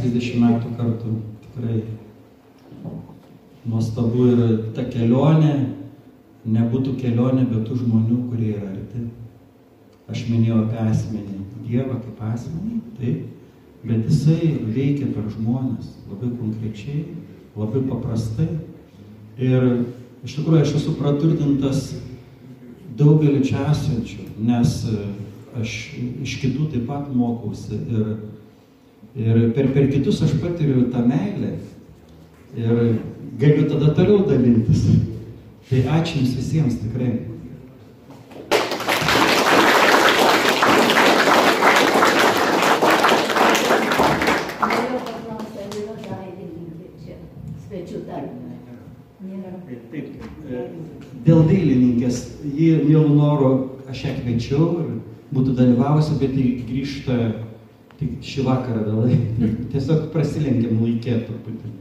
30 metų kartu, tikrai nuostabu ir ta kelionė, nebūtų kelionė be tų žmonių, kurie yra arti. Aš minėjau apie asmenį, Dievą kaip asmenį, taip, bet jisai veikia per žmonės, labai konkrečiai, labai paprastai. Ir iš tikrųjų aš esu praturtintas daugeliu čia esančių, nes e, aš iš kitų taip pat mokausi ir, ir per, per kitus aš patiriu tą meilę ir galiu tada toliau dalintis. Tai ačiū Jums visiems tikrai. Dėl dailininkės, ji mielų norų, aš ją kviečiau ir būtų dalyvavusi, bet ji grįžta tik šį vakarą vėlai. Tiesiog prasilenkiam laikė truputį.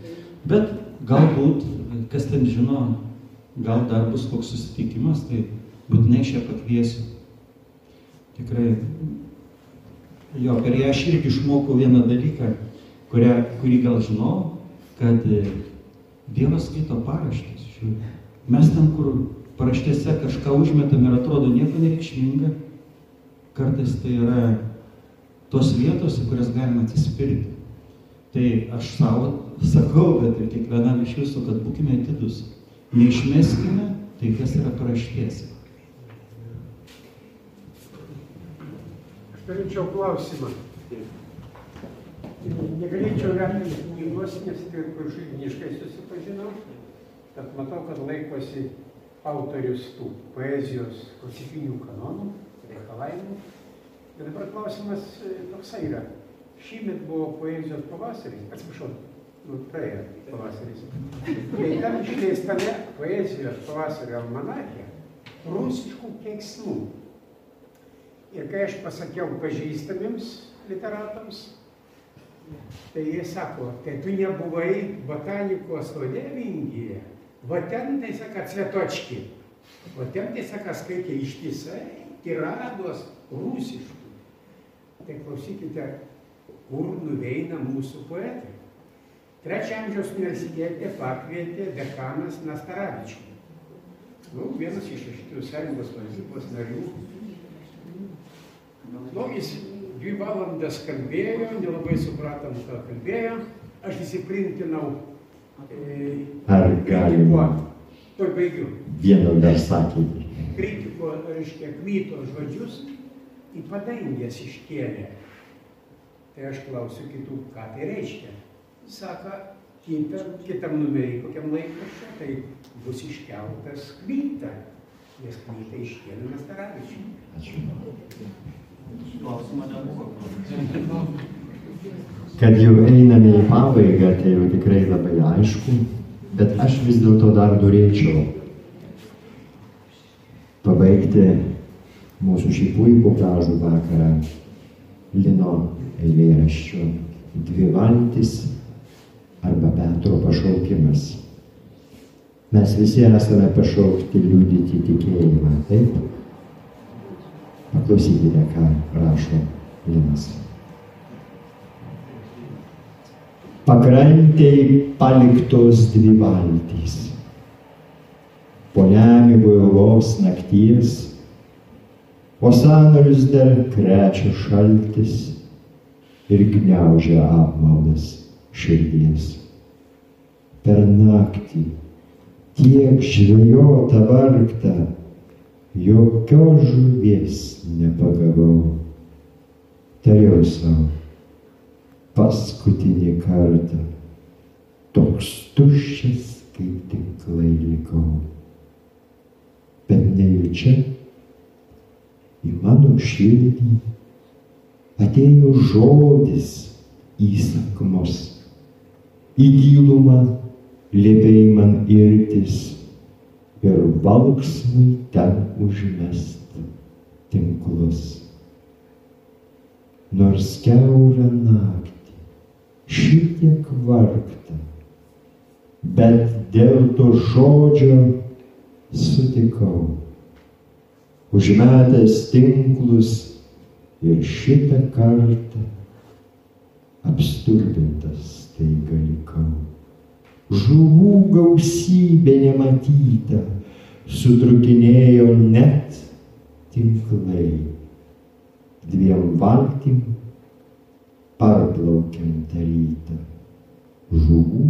Bet galbūt, kas ten žino, gal dar bus koks susitikimas, tai būtinai aš ją pakviesiu. Tikrai. Jo, per ją aš irgi išmokau vieną dalyką, kurią, kurį gal žinau, kad e, Dievas skaito paraštės. Mes ten, kur paraštėse kažką užmetam ir atrodo nieko nereikšminga, kartais tai yra tos vietos, į kurias galima atsispirti. Tai aš savo sakau, bet ir kiekvienam iš jūsų, kad būkime atidus. Neišmeskime tai, kas yra paraštėse. Aš turėčiau klausimą. Negalėčiau vertinti knygos, nes tik žiniškai susipažinau, bet matau, kad laikosi autorius tų poezijos klasikinių kanonų, reikalavimų. Ir dabar klausimas e, toksai yra. Šįmet buvo poezijos pavasaris, atsiprašau, nu, praėjo pavasaris. Tai ten išleistame poezijos pavasario almanache rusiškų keiksmų. Ir kai aš pasakiau pažįstamiems literatams, tai jie sako, tai tu nebuvai botanikos sode Vingyje, va ten tai saka cvetočki, o ten tai saka skaitė ištisai tirados rusiškų. Tai klausykite, kur nuveina mūsų poetai. Trečia amžiaus universitete pakvietė dekanas Nastaravičių. Nu, vienas iš šitų sąjungos valdybos narių Nu, jis dvi valandas kalbėjo, nelabai supratom, ką kalbėjo. Aš įsiprintinau. E, Ar galima Tuoj baigiu. vieno dar sakinį? Kritiko, reiškia, kmyto žodžius į padangės iškėlė. Tai aš klausiu kitų, ką tai reiškia. Saka, kitam, kitam numerį, kokiam laikraščiui, tai bus iškeltas kmyta. Nes kmytą iškėlė Nastaravičių. Ačiū. Klausimo nebuvo. Kad jau einame į pabaigą, tai jau tikrai labai aišku, bet aš vis dėlto dar norėčiau pabaigti mūsų šį puikų gražų vakarą Lino eilėraščiu Dvi valtis arba Petro pašaukimas. Mes visi esame pašaukti liudyti tikėjimą, taip? Paklausykite, ką rašo Linas. Pakrantėj paliktos dvi valtys. Po nemigo ilgos nakties, o sanarius dar krečia šaltis ir gniaužia apmaudas širdies. Per naktį tiek žvejota vargta, jokios žuvies nepagavau. Tariau savo, paskutinį kartą toks tuščias, kaip tinklai likau. Bet nejučia į mano širdį atėjo žodis įsakmus, į gilumą liepėjai man irtis ir valksmui ten užmesti tinklus. Nors keurą naktį, šitiek vargta, bet dėl to žodžio sutikau, užmetęs tinklus ir šitą kartą apstulbintas staiga likau. Žuvų gausybė nematyta, sutrukinėjo net tinklai. Dviem valtim parplaukiam tą rytą. Žuvų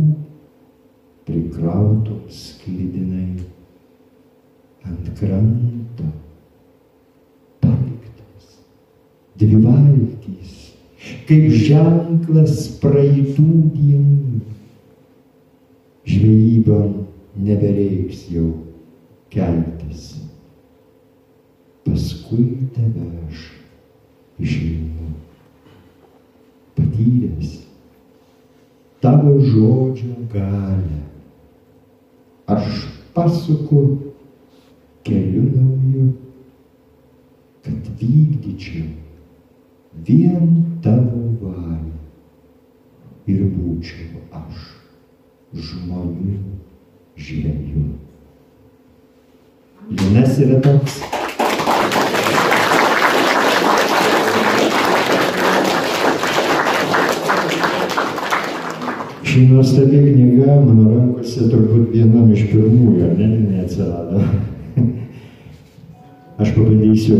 prikrautom sklidinai ant kranto dvi valtys, kaip ženklas praeitų dienų. Žvejyba nebereiks jau keltis. Paskui tave aš išeinu. Patyręs tavo žodžio galę. Aš pasuku keliu nauju, kad vykdyčiau vien tavo valią ir būčiau aš žmonių žvėjų. Jonas yra toks. Ši nuostabi knyga mano rankose turbūt vienam iš pirmųjų, ar ne, jinai atsirado. <laughs> Aš pabandysiu,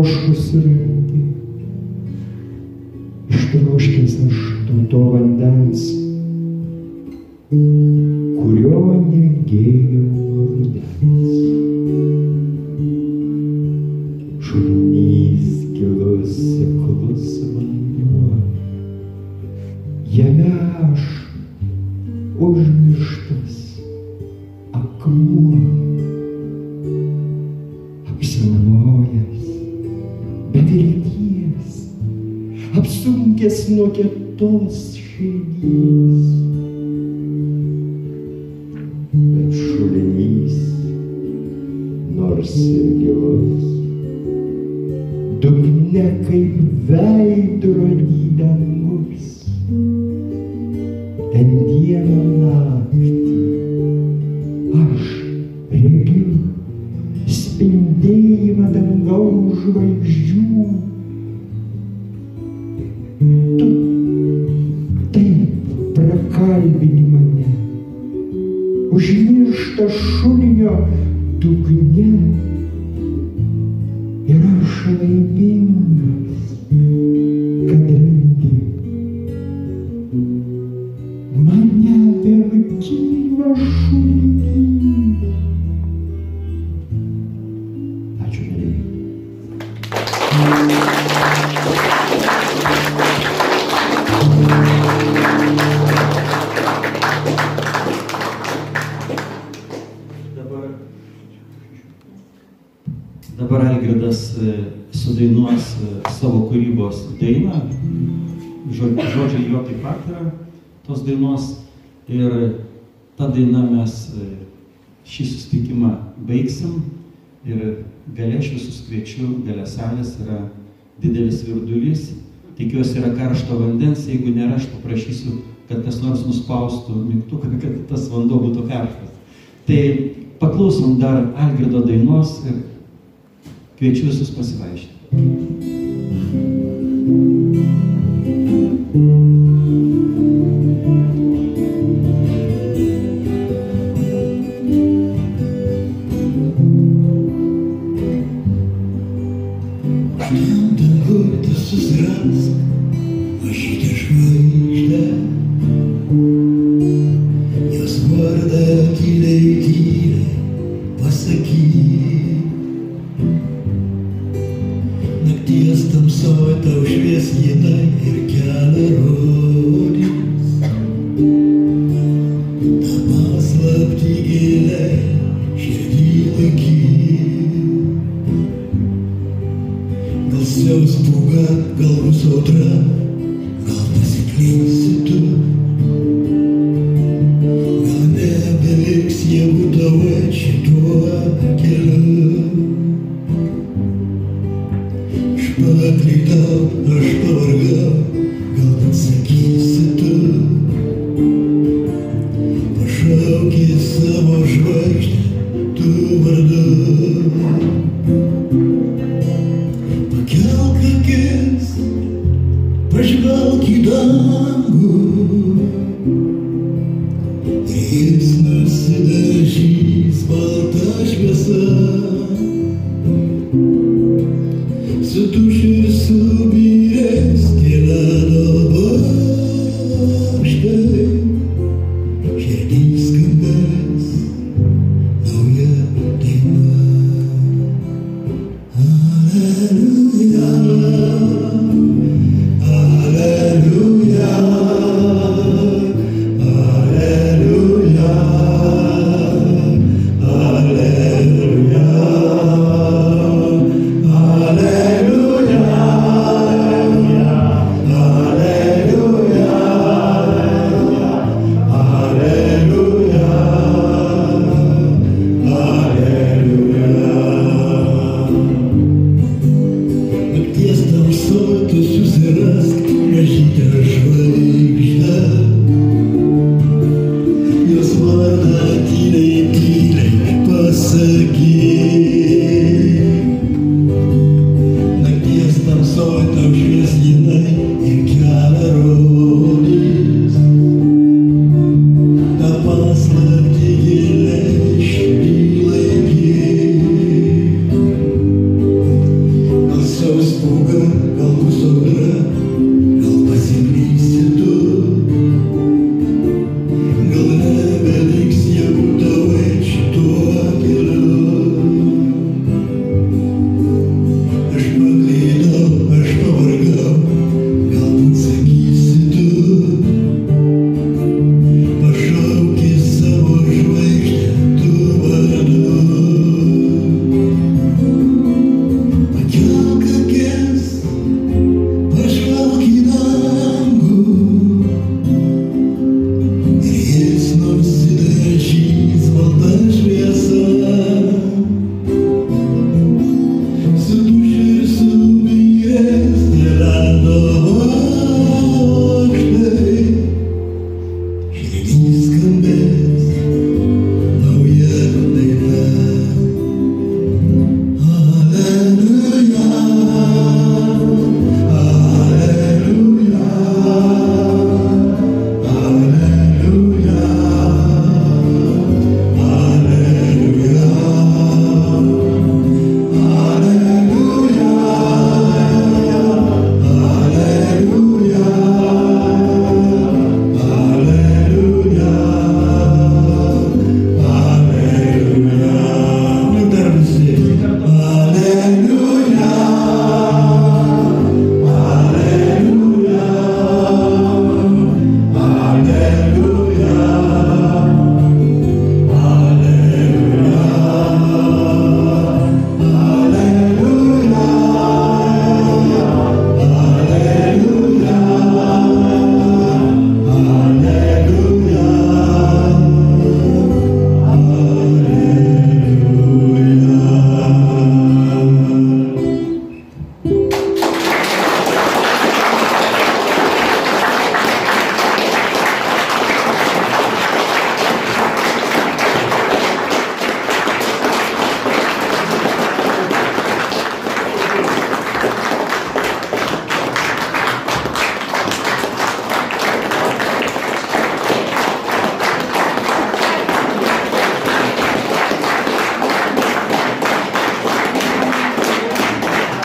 ištroškus randi, ištroškęs aš to, to Tikiuosi yra karšto vandens, jeigu nėra, aš paprašysiu, kad kas nors nuspaustų mygtuką, <laughs> kad tas vanduo būtų karštas. Tai paklausom dar Algirdo dainos ir kviečiu visus pasivaikščioti. Danguj tu